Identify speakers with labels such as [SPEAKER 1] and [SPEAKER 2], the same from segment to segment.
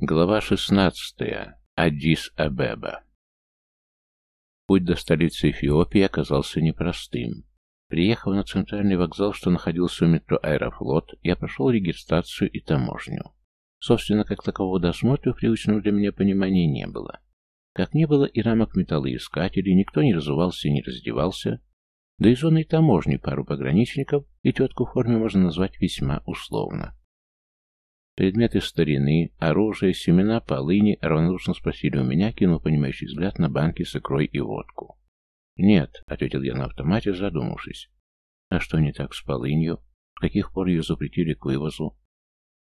[SPEAKER 1] Глава 16. Аддис-Абеба. Путь до столицы Эфиопии оказался непростым. Приехав на центральный вокзал, что находился у метро «Аэрофлот», я прошел регистрацию и таможню. Собственно, как такового досмотра в привычном для меня понимании не было. Как не было и рамок металлоискателей, никто не разувался и не раздевался, да и зоной таможни пару пограничников и тетку в форме можно назвать весьма условно. Предметы старины, оружие, семена, полыни равнодушно спросили у меня, кинул понимающий взгляд на банки с икрой и водку. «Нет», — ответил я на автомате, задумавшись. «А что не так с полынью? С каких пор ее запретили к вывозу?»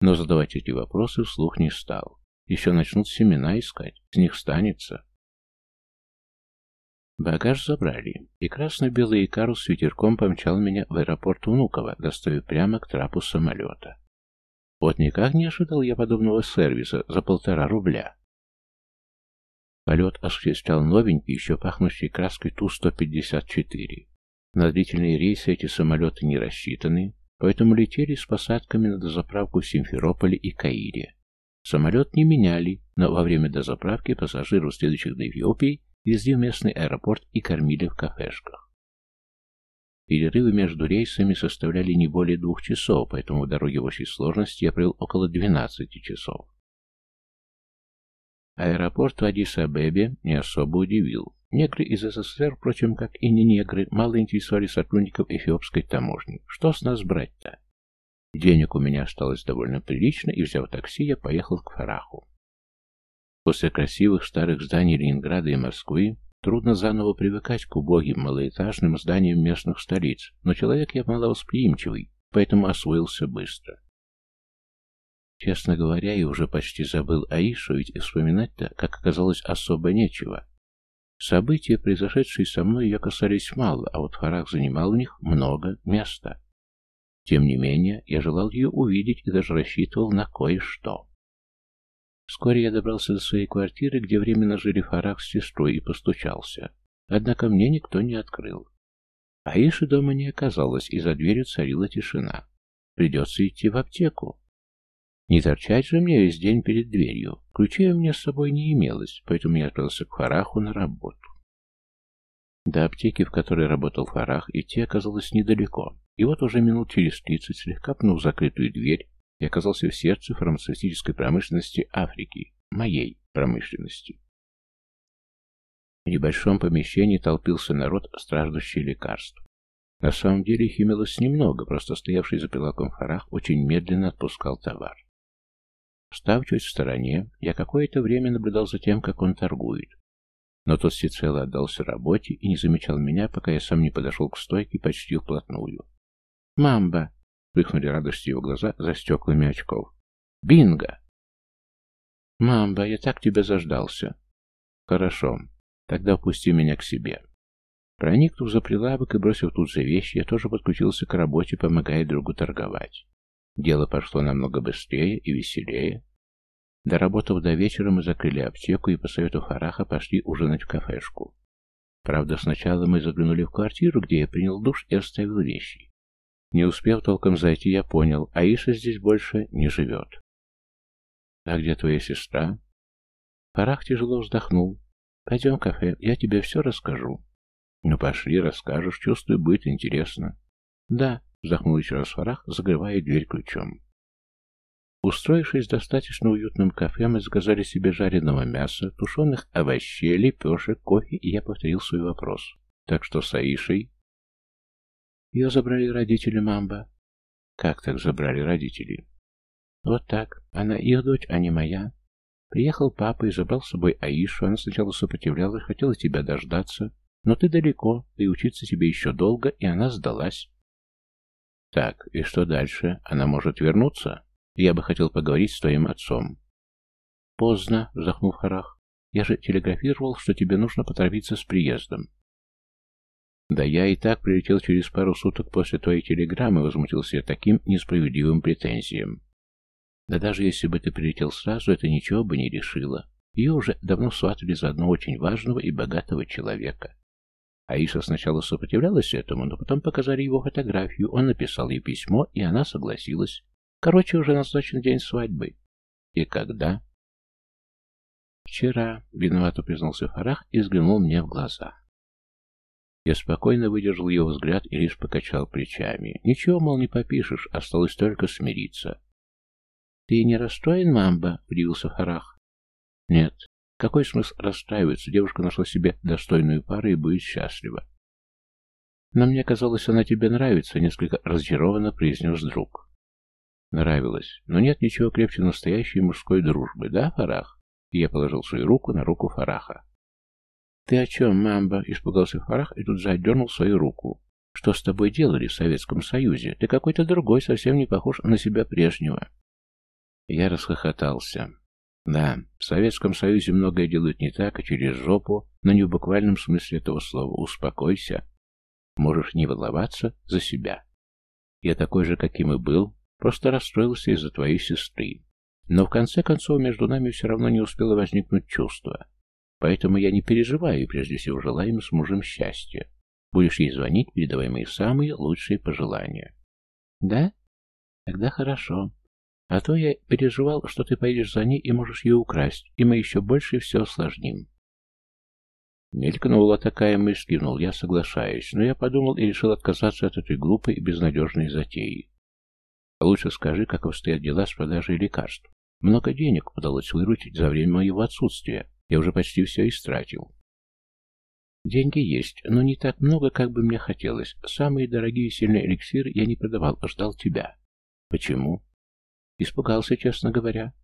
[SPEAKER 1] Но задавать эти вопросы вслух не стал. Еще начнут семена искать, с них станется. Багаж забрали, и красно-белый Икару с ветерком помчал меня в аэропорт Внуково, доставив прямо к трапу самолета. Вот никак не ожидал я подобного сервиса за полтора рубля. Полет осуществлял новенький, еще пахнущий краской Ту-154. На длительные рейсы эти самолеты не рассчитаны, поэтому летели с посадками на дозаправку в Симферополе и Каире. Самолет не меняли, но во время дозаправки пассажиров, следующих до Эфиопии, везли в местный аэропорт и кормили в кафешках. Перерывы между рейсами составляли не более двух часов, поэтому в дороге в общей сложности я провел около 12 часов. Аэропорт в Адис-Абебе не особо удивил. Негры из СССР, впрочем, как и не негры, мало интересовали сотрудников эфиопской таможни. Что с нас брать-то? Денег у меня осталось довольно прилично, и, взяв такси, я поехал к Фараху. После красивых старых зданий Ленинграда и Москвы Трудно заново привыкать к убогим малоэтажным зданиям местных столиц, но человек я маловосприимчивый, поэтому освоился быстро. Честно говоря, я уже почти забыл Аишу, ведь вспоминать-то, как оказалось, особо нечего. События, произошедшие со мной, ее касались мало, а вот Фарах занимал в них много места. Тем не менее, я желал ее увидеть и даже рассчитывал на кое-что. Вскоре я добрался до своей квартиры, где временно жили Фарах с сестрой, и постучался. Однако мне никто не открыл. Аиши дома не оказалось, и за дверью царила тишина. Придется идти в аптеку. Не торчать же мне весь день перед дверью. Ключей у меня с собой не имелось, поэтому я отправился к Фараху на работу. До аптеки, в которой работал Фарах, идти оказалось недалеко. И вот уже минут через тридцать, слегка пнув закрытую дверь, и оказался в сердце фармацевтической промышленности Африки, моей промышленности. В небольшом помещении толпился народ, страждущий лекарств. На самом деле их имелось немного, просто стоявший за прилавком Фарах очень медленно отпускал товар. Став чуть в стороне, я какое-то время наблюдал за тем, как он торгует. Но тот всецело отдался работе и не замечал меня, пока я сам не подошел к стойке почти вплотную. «Мамба!» Вспыхнули радостью его глаза за стеклами очков. «Бинго!» «Мамба, я так тебя заждался!» «Хорошо, тогда впусти меня к себе». Проникнув за прилавок и бросив тут же вещи, я тоже подключился к работе, помогая другу торговать. Дело пошло намного быстрее и веселее. Доработав до вечера, мы закрыли аптеку и по совету Фараха пошли ужинать в кафешку. Правда, сначала мы заглянули в квартиру, где я принял душ и оставил вещи. Не успев толком зайти, я понял, Аиша здесь больше не живет. «А где твоя сестра?» Фарах тяжело вздохнул. «Пойдем в кафе, я тебе все расскажу». «Ну пошли, расскажешь, чувствую, будет интересно». «Да», — вздохнул еще раз Фарах, закрывая дверь ключом. Устроившись в достаточно уютном кафе, мы заказали себе жареного мяса, тушеных овощей, лепешек, кофе, и я повторил свой вопрос. «Так что с Аишей?» Ее забрали родители Мамба. Как так забрали родители? Вот так. Она их дочь, а не моя. Приехал папа и забрал с собой Аишу. Она сначала сопротивлялась, хотела тебя дождаться. Но ты далеко, и учиться тебе еще долго, и она сдалась. Так, и что дальше? Она может вернуться? Я бы хотел поговорить с твоим отцом. Поздно, вздохнул Харах. Я же телеграфировал, что тебе нужно поторопиться с приездом. «Да я и так прилетел через пару суток после твоей телеграммы», — возмутился я таким несправедливым претензиям. «Да даже если бы ты прилетел сразу, это ничего бы не решило. Ее уже давно сватали за одного очень важного и богатого человека». Аиша сначала сопротивлялась этому, но потом показали его фотографию, он написал ей письмо, и она согласилась. Короче, уже назначен день свадьбы. И когда? Вчера, виновато признался Фарах и взглянул мне в глаза. Я спокойно выдержал его взгляд и лишь покачал плечами. Ничего, мол, не попишешь, осталось только смириться. «Ты не расстроен, мамба?» — удивился Фарах. «Нет. Какой смысл расстраиваться? Девушка нашла себе достойную пару и будет счастлива. Но мне казалось, она тебе нравится, несколько разочарованно произнес друг. Нравилось, но нет ничего крепче настоящей мужской дружбы, да, Фарах? И я положил свою руку на руку Фараха. «Ты о чем, мамба?» — испугался Фарах и тут же отдернул свою руку. «Что с тобой делали в Советском Союзе? Ты какой-то другой, совсем не похож на себя прежнего». Я расхохотался. Да, в Советском Союзе многое делают не так, а через жопу, но не в буквальном смысле этого слова. Успокойся. Можешь не волноваться за себя. Я такой же, каким и был, просто расстроился из-за твоей сестры. Но в конце концов между нами все равно не успело возникнуть чувство. Поэтому я не переживаю и прежде всего желаю им с мужем счастья. Будешь ей звонить, передавай мои самые лучшие пожелания. Да? Тогда хорошо. А то я переживал, что ты поедешь за ней и можешь ее украсть, и мы еще больше все осложним. Мелькнула такая мысль, кивнул я, соглашаюсь, но я подумал и решил отказаться от этой глупой и безнадежной затеи. Лучше скажи, как обстоят дела с продажей лекарств. Много денег удалось выручить за время моего отсутствия. Я уже почти все истратил. Деньги есть, но не так много, как бы мне хотелось. Самые дорогие сильные эликсиры я не продавал, а ждал тебя. Почему? Испугался, честно говоря.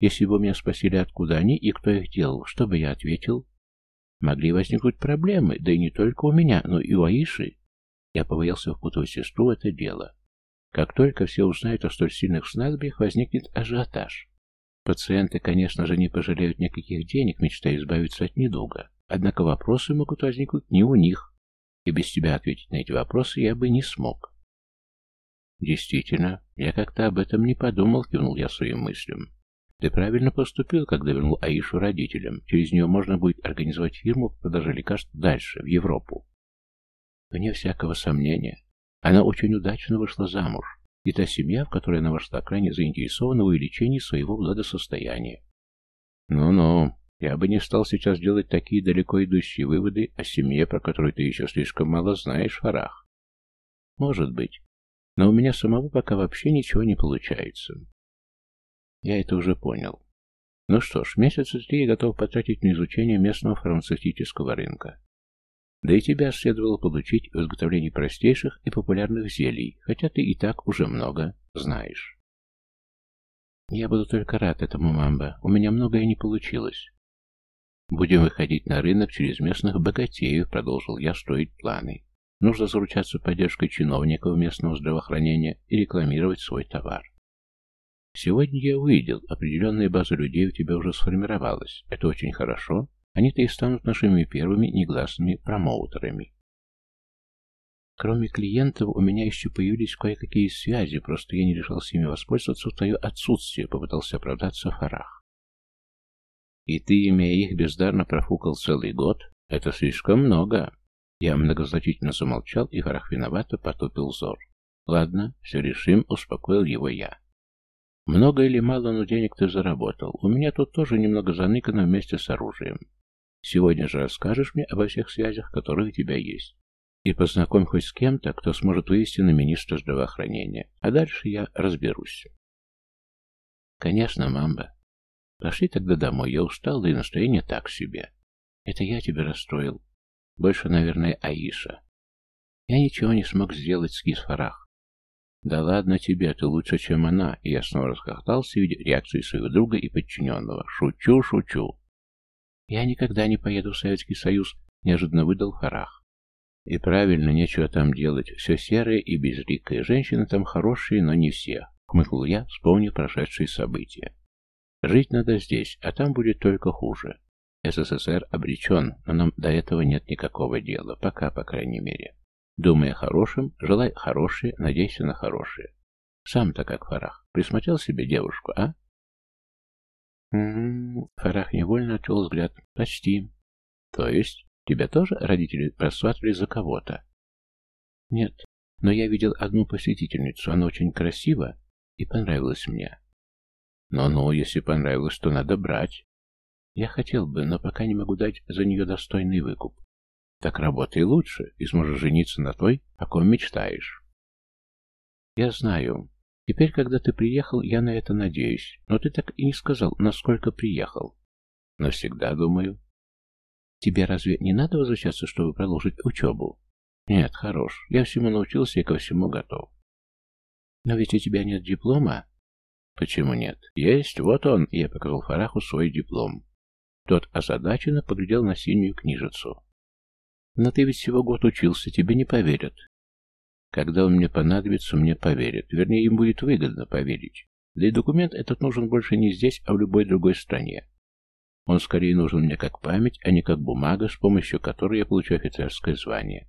[SPEAKER 1] Если бы меня спросили, откуда они и кто их делал, что бы я ответил? Могли возникнуть проблемы, да и не только у меня, но и у Аиши. Я побоялся впутывать сестру в это дело. Как только все узнают о столь сильных снадобьях, возникнет ажиотаж. Пациенты, конечно же, не пожалеют никаких денег, мечтая избавиться от недуга. Однако вопросы могут возникнуть не у них. И без тебя ответить на эти вопросы я бы не смог. Действительно, я как-то об этом не подумал, кивнул я своим мыслям. Ты правильно поступил, когда вернул Аишу родителям. Через нее можно будет организовать фирму по продаже лекарств дальше, в Европу. Вне всякого сомнения. Она очень удачно вышла замуж. И та семья, в которой она вошла, крайне заинтересована в увеличении своего благосостояния. Ну-ну, я бы не стал сейчас делать такие далеко идущие выводы о семье, про которую ты еще слишком мало знаешь, Фарах. Может быть. Но у меня самого пока вообще ничего не получается. Я это уже понял. Ну что ж, месяца три я готов потратить на изучение местного фармацевтического рынка. Да и тебя следовало получить в изготовлении простейших и популярных зелий, хотя ты и так уже много знаешь. Я буду только рад этому, мамба. У меня многое не получилось. Будем выходить на рынок через местных богатеев, продолжил я строить планы. Нужно заручаться поддержкой чиновников местного здравоохранения и рекламировать свой товар. Сегодня я увидел, определенная база людей у тебя уже сформировалась. Это очень хорошо. Они-то и станут нашими первыми негласными промоутерами. Кроме клиентов, у меня еще появились кое-какие связи, просто я не решался ими воспользоваться в твое отсутствие, попытался оправдаться Фарах. И ты, имея их, бездарно профукал целый год? Это слишком много. Я многозначительно замолчал, и Фарах виновато потупил взор. Ладно, все решим, успокоил его я. Много или мало, но денег ты заработал. У меня тут тоже немного заныкано вместе с оружием. Сегодня же расскажешь мне обо всех связях, которые у тебя есть. И познакомь хоть с кем-то, кто сможет вывести на министра здравоохранения. А дальше я разберусь. Конечно, мамба. Пошли тогда домой, я устал, да и настроение так себе. Это я тебя расстроил. Больше, наверное, Аиша. Я ничего не смог сделать с Гисфарах. «Да ладно тебе, ты лучше, чем она!» И я снова расхохотался, видя реакцию своего друга и подчиненного. «Шучу, шучу!» «Я никогда не поеду в Советский Союз», — неожиданно выдал Харах. «И правильно, нечего там делать. Все серое и безликое. Женщины там хорошие, но не все», — хмыкнул я, вспомнив прошедшие события. «Жить надо здесь, а там будет только хуже. СССР обречен, но нам до этого нет никакого дела. Пока, по крайней мере». Думай о хорошем, желай хорошее, надейся на хорошее. Сам-то как Фарах. Присмотрел себе девушку, а? М-м-м, Фарах невольно отвел взгляд. Почти. То есть, тебя тоже родители рассматривали за кого-то? Нет, но я видел одну посетительницу, она очень красива и понравилась мне. Но-ну, если понравилось, то надо брать. Я хотел бы, но пока не могу дать за нее достойный выкуп. Так работай лучше, и сможешь жениться на той, о ком мечтаешь. Я знаю. Теперь, когда ты приехал, я на это надеюсь. Но ты так и не сказал, насколько приехал. Навсегда, думаю. Тебе разве не надо возвращаться, чтобы продолжить учебу? Нет, хорош. Я всему научился и ко всему готов. Но ведь у тебя нет диплома. Почему нет? Есть, вот он. Я показал Фараху свой диплом. Тот озадаченно поглядел на синюю книжицу. Но ты ведь всего год учился, тебе не поверят. Когда он мне понадобится, мне поверят. Вернее, им будет выгодно поверить. Да и документ этот нужен больше не здесь, а в любой другой стране. Он скорее нужен мне как память, а не как бумага, с помощью которой я получу офицерское звание.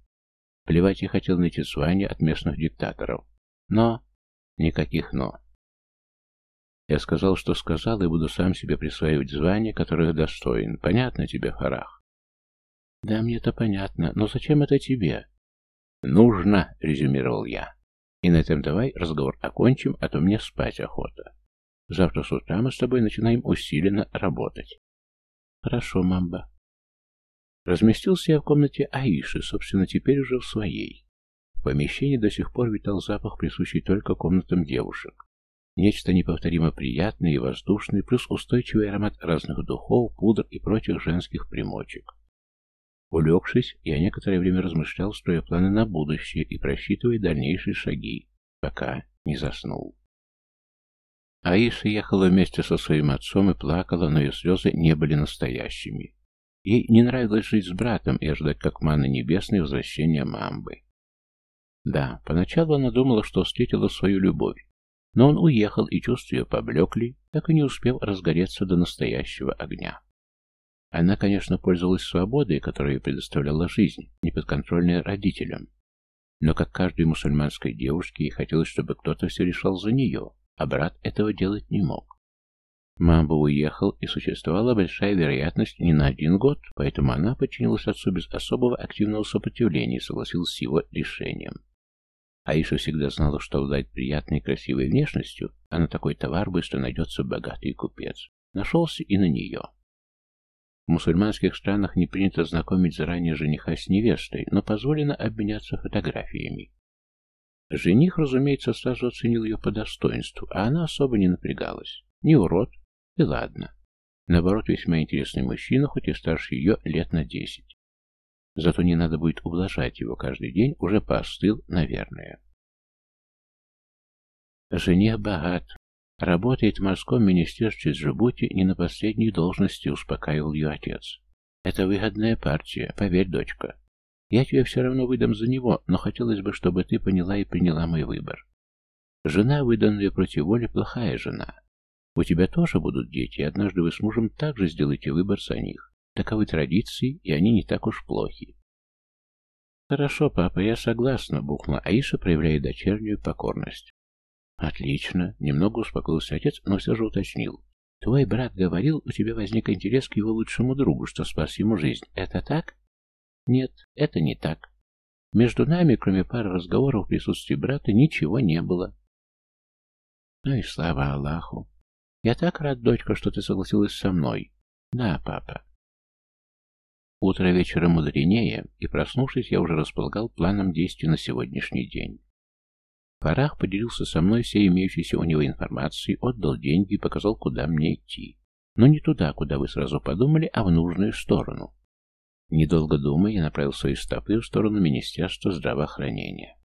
[SPEAKER 1] Плевать я хотел найти звание от местных диктаторов. Но... Никаких «но». Я сказал, что сказал, и буду сам себе присваивать звание, которое достоин. Понятно тебе, Фарах? Да, мне это понятно, но зачем это тебе? Нужно, резюмировал я. И на этом давай разговор окончим, а то мне спать охота. Завтра с утра мы с тобой начинаем усиленно работать. Хорошо, мамба. Разместился я в комнате Аиши, собственно, теперь уже в своей. В помещении до сих пор витал запах, присущий только комнатам девушек. Нечто неповторимо приятное и воздушное, плюс устойчивый аромат разных духов, пудр и прочих женских примочек. Улегшись, я некоторое время размышлял, строя планы на будущее и просчитывая дальнейшие шаги, пока не заснул. Аиша ехала вместе со своим отцом и плакала, но ее слезы не были настоящими. Ей не нравилось жить с братом и ожидать как маны небесной возвращения мамбы. Да, поначалу она думала, что встретила свою любовь, но он уехал, и чувства ее поблекли, так и не успев разгореться до настоящего огня. Она, конечно, пользовалась свободой, которую предоставляла жизнь, неподконтрольная родителям. Но, как каждой мусульманской девушке, ей хотелось, чтобы кто-то все решал за нее, а брат этого делать не мог. Мамба уехал, и существовала большая вероятность не на один год, поэтому она подчинилась отцу без особого активного сопротивления и согласилась с его решением. Аиша всегда знала, что обладает приятной и красивой внешностью, а на такой товар быстро найдется богатый купец. Нашелся и на нее. В мусульманских странах не принято знакомить заранее жениха с невестой, но позволено обменяться фотографиями. Жених, разумеется, сразу оценил ее по достоинству, а она особо не напрягалась. Не урод, и ладно. Наоборот, весьма интересный мужчина, хоть и старше ее лет на десять. Зато не надо будет ублажать его каждый день, уже поостыл, наверное. Жене богат. Работает в морском министерстве Джибути не на последней должности, успокаивал ее отец. Это выгодная партия, поверь, дочка. Я тебе все равно выдам за него, но хотелось бы, чтобы ты поняла и приняла мой выбор. Жена, выданная против воли, плохая жена. У тебя тоже будут дети, и однажды вы с мужем также сделаете выбор за них. Таковы традиции, и они не так уж плохи. «Хорошо, папа, я согласна», — бухнула Аиша, проявляя дочернюю покорность. «Отлично», — немного успокоился отец, но все же уточнил. «Твой брат говорил, у тебя возник интерес к его лучшему другу, что спас ему жизнь. Это так?» «Нет, это не так. Между нами, кроме пары разговоров в присутствии брата, ничего не было». «Ну и слава Аллаху. Я так рад, дочка, что ты согласилась со мной. Да, папа». Утро вечера мудренее, и, проснувшись, я уже располагал планом действий на сегодняшний день. Фарах поделился со мной всей имеющейся у него информацией, отдал деньги и показал, куда мне идти. Но не туда, куда вы сразу подумали, а в нужную сторону. Недолго думая, я направил свои стопы в сторону Министерства здравоохранения.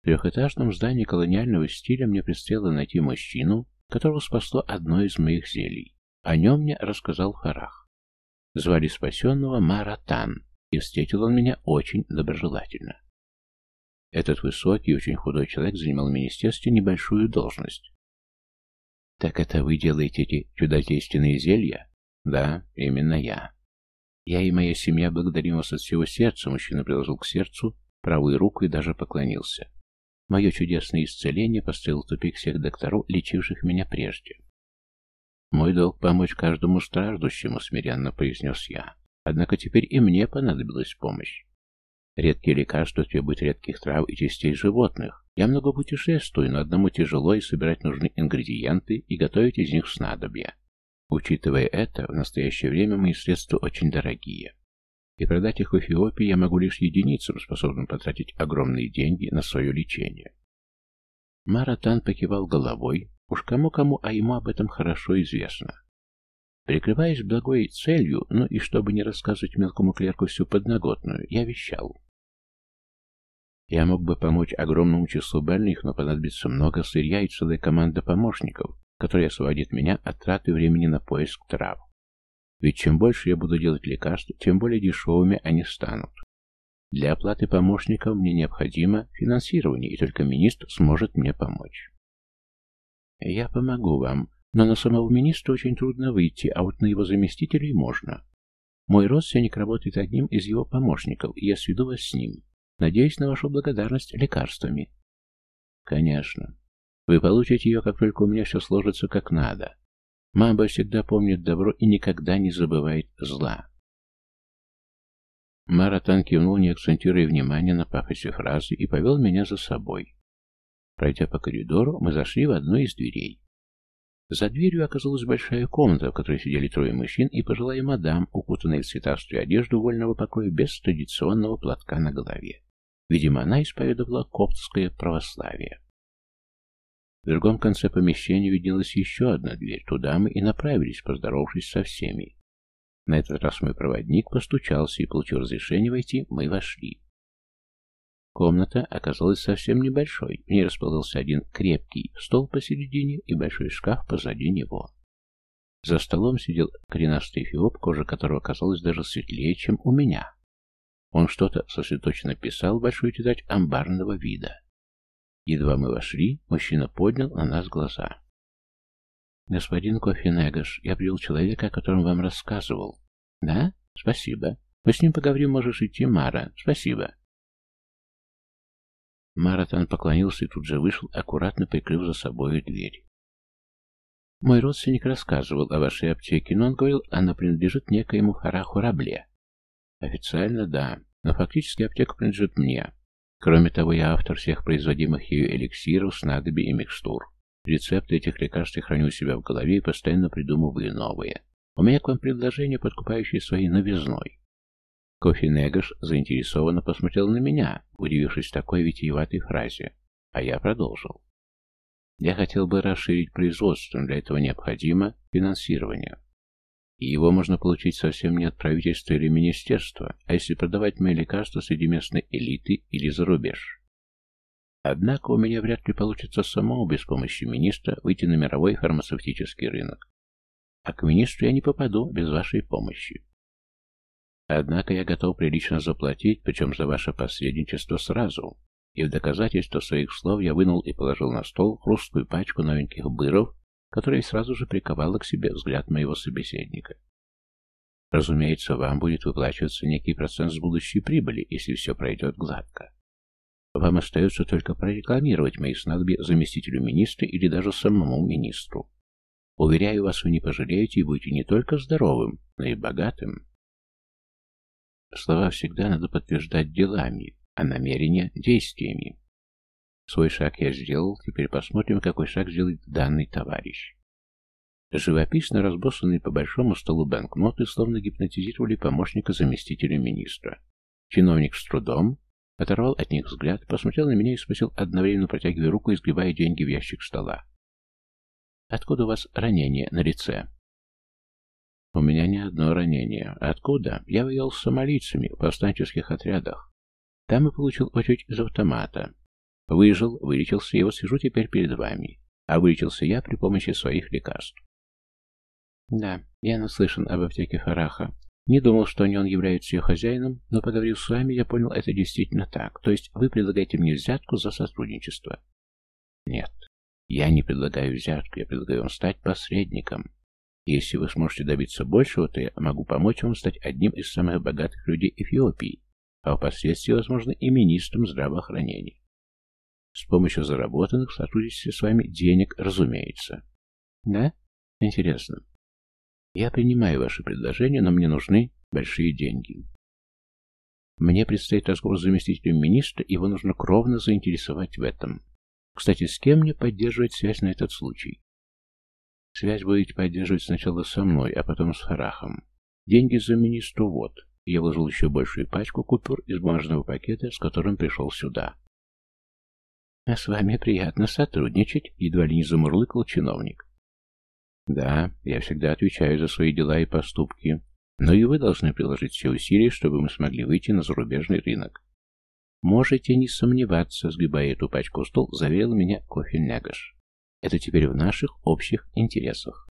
[SPEAKER 1] В трехэтажном здании колониального стиля мне предстояло найти мужчину, которого спасло одно из моих зелий. О нем мне рассказал Фарах. Звали спасенного Маратан, и встретил он меня очень доброжелательно. Этот высокий, очень худой человек занимал в министерстве небольшую должность. «Так это вы делаете эти чудодейственные зелья?» «Да, именно я». «Я и моя семья благодарим вас от всего сердца», — мужчина приложил к сердцу правую руку и даже поклонился. «Мое чудесное исцеление поставил в тупик всех докторов, лечивших меня прежде. «Мой долг помочь каждому страждущему», — смиренно произнес я. «Однако теперь и мне понадобилась помощь. Редкие лекарства требуют редких трав и частей животных. Я много путешествую, но одному тяжело и собирать нужны ингредиенты и готовить из них снадобья. Учитывая это, в настоящее время мои средства очень дорогие. И продать их в Эфиопии я могу лишь единицам, способным потратить огромные деньги на свое лечение. Маратан покивал головой, уж кому-кому, а ему об этом хорошо известно. Прикрываясь благой целью, ну и чтобы не рассказывать мелкому клерку всю подноготную, я вещал. Я мог бы помочь огромному числу больных, но понадобится много сырья и целая команда помощников, которая освободит меня от траты времени на поиск трав. Ведь чем больше я буду делать лекарств, тем более дешевыми они станут. Для оплаты помощников мне необходимо финансирование, и только министр сможет мне помочь. Я помогу вам, но на самого министра очень трудно выйти, а вот на его заместителей можно. Мой родственник работает одним из его помощников, и я сведу вас с ним. Надеюсь на вашу благодарность лекарствами. Конечно. Вы получите ее, как только у меня все сложится как надо. Мама всегда помнит добро и никогда не забывает зла. Маратан кивнул, не акцентируя внимания на пафосе фразы, и повел меня за собой. Пройдя по коридору, мы зашли в одну из дверей. За дверью оказалась большая комната, в которой сидели трое мужчин и пожилая мадам, укутанная в цветастую одежду вольного покоя без традиционного платка на голове. Видимо, она исповедовала коптское православие. В другом конце помещения виднелась еще одна дверь. Туда мы и направились, поздоровавшись со всеми. На этот раз мой проводник постучался и, получил разрешение войти, мы вошли. Комната оказалась совсем небольшой. В ней расположился один крепкий стол посередине и большой шкаф позади него. За столом сидел коренастый фиоп, кожа которого казалась даже светлее, чем у меня. Он что-то сосредоточенно писал в большую тетрадь амбарного вида. Едва мы вошли, мужчина поднял на нас глаза. «Господин Кофенегаш, я привел человека, о котором вам рассказывал». «Да? Спасибо. Мы с ним поговорим, можешь идти, Мара. Спасибо». Маратон поклонился и тут же вышел, аккуратно прикрыв за собой дверь. Мой родственник рассказывал о вашей аптеке, но он говорил, она принадлежит некоему Фараху Рабле. Официально да, но фактически аптека принадлежит мне. Кроме того, я автор всех производимых ею эликсиров, снадобий и микстур. Рецепты этих лекарств я храню у себя в голове и постоянно придумываю новые. У меня к вам предложение, подкупающее своей новизной. Кофе Негаш заинтересованно посмотрел на меня, удивившись такой витиеватой фразе, а я продолжил. Я хотел бы расширить производство, для этого необходимо финансирование. И его можно получить совсем не от правительства или министерства, а если продавать мои лекарства среди местной элиты или за рубеж. Однако у меня вряд ли получится самому без помощи министра выйти на мировой фармацевтический рынок. А к министру я не попаду без вашей помощи. Однако я готов прилично заплатить, причем за ваше посредничество сразу. И в доказательство своих слов я вынул и положил на стол хрусткую пачку новеньких быров, которая сразу же приковала к себе взгляд моего собеседника. Разумеется, вам будет выплачиваться некий процент с будущей прибыли, если все пройдет гладко. Вам остается только прорекламировать мои снадобья заместителю министра или даже самому министру. Уверяю вас, вы не пожалеете и будете не только здоровым, но и богатым. Слова всегда надо подтверждать делами, а намерения – действиями. Свой шаг я сделал, теперь посмотрим, какой шаг сделает данный товарищ. Живописно разбросанные по большому столу банкноты словно гипнотизировали помощника заместителя министра. Чиновник с трудом оторвал от них взгляд, посмотрел на меня и спросил, одновременно протягивая руку и сгибая деньги в ящик стола. «Откуда у вас ранение на лице?» У меня не одно ранение. Откуда? Я воевал с сомалийцами в повстанческих отрядах. Там и получил очередь из автомата. Выжил, вылечился, и вот сижу теперь перед вами. А вылечился я при помощи своих лекарств. Да, я наслышан об аптеке Фараха. Не думал, что не он является ее хозяином, но поговорив с вами, я понял, это действительно так. То есть вы предлагаете мне взятку за сотрудничество? Нет, я не предлагаю взятку, я предлагаю вам стать посредником. Если вы сможете добиться большего, то я могу помочь вам стать одним из самых богатых людей Эфиопии, а впоследствии, возможно, и министром здравоохранения. С помощью заработанных сотрудничестве с вами денег, разумеется. Да? Интересно. Я принимаю ваше предложение, но мне нужны большие деньги. Мне предстоит разговор с заместителем министра, его нужно кровно заинтересовать в этом. Кстати, с кем мне поддерживать связь на этот случай? Связь будете поддерживать сначала со мной, а потом с Фарахом. Деньги за министру вот. Я вложил еще большую пачку купюр из бумажного пакета, с которым пришел сюда. «А с вами приятно сотрудничать», — едва ли не замурлыкал чиновник. «Да, я всегда отвечаю за свои дела и поступки, но и вы должны приложить все усилия, чтобы мы смогли выйти на зарубежный рынок». «Можете не сомневаться», — сгибая эту пачку в стол, заверил меня кофе Нягаш. «Это теперь в наших общих интересах».